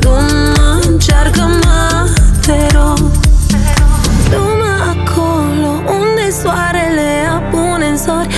Nu mă încearcă-mă, unde soarele apune în sori.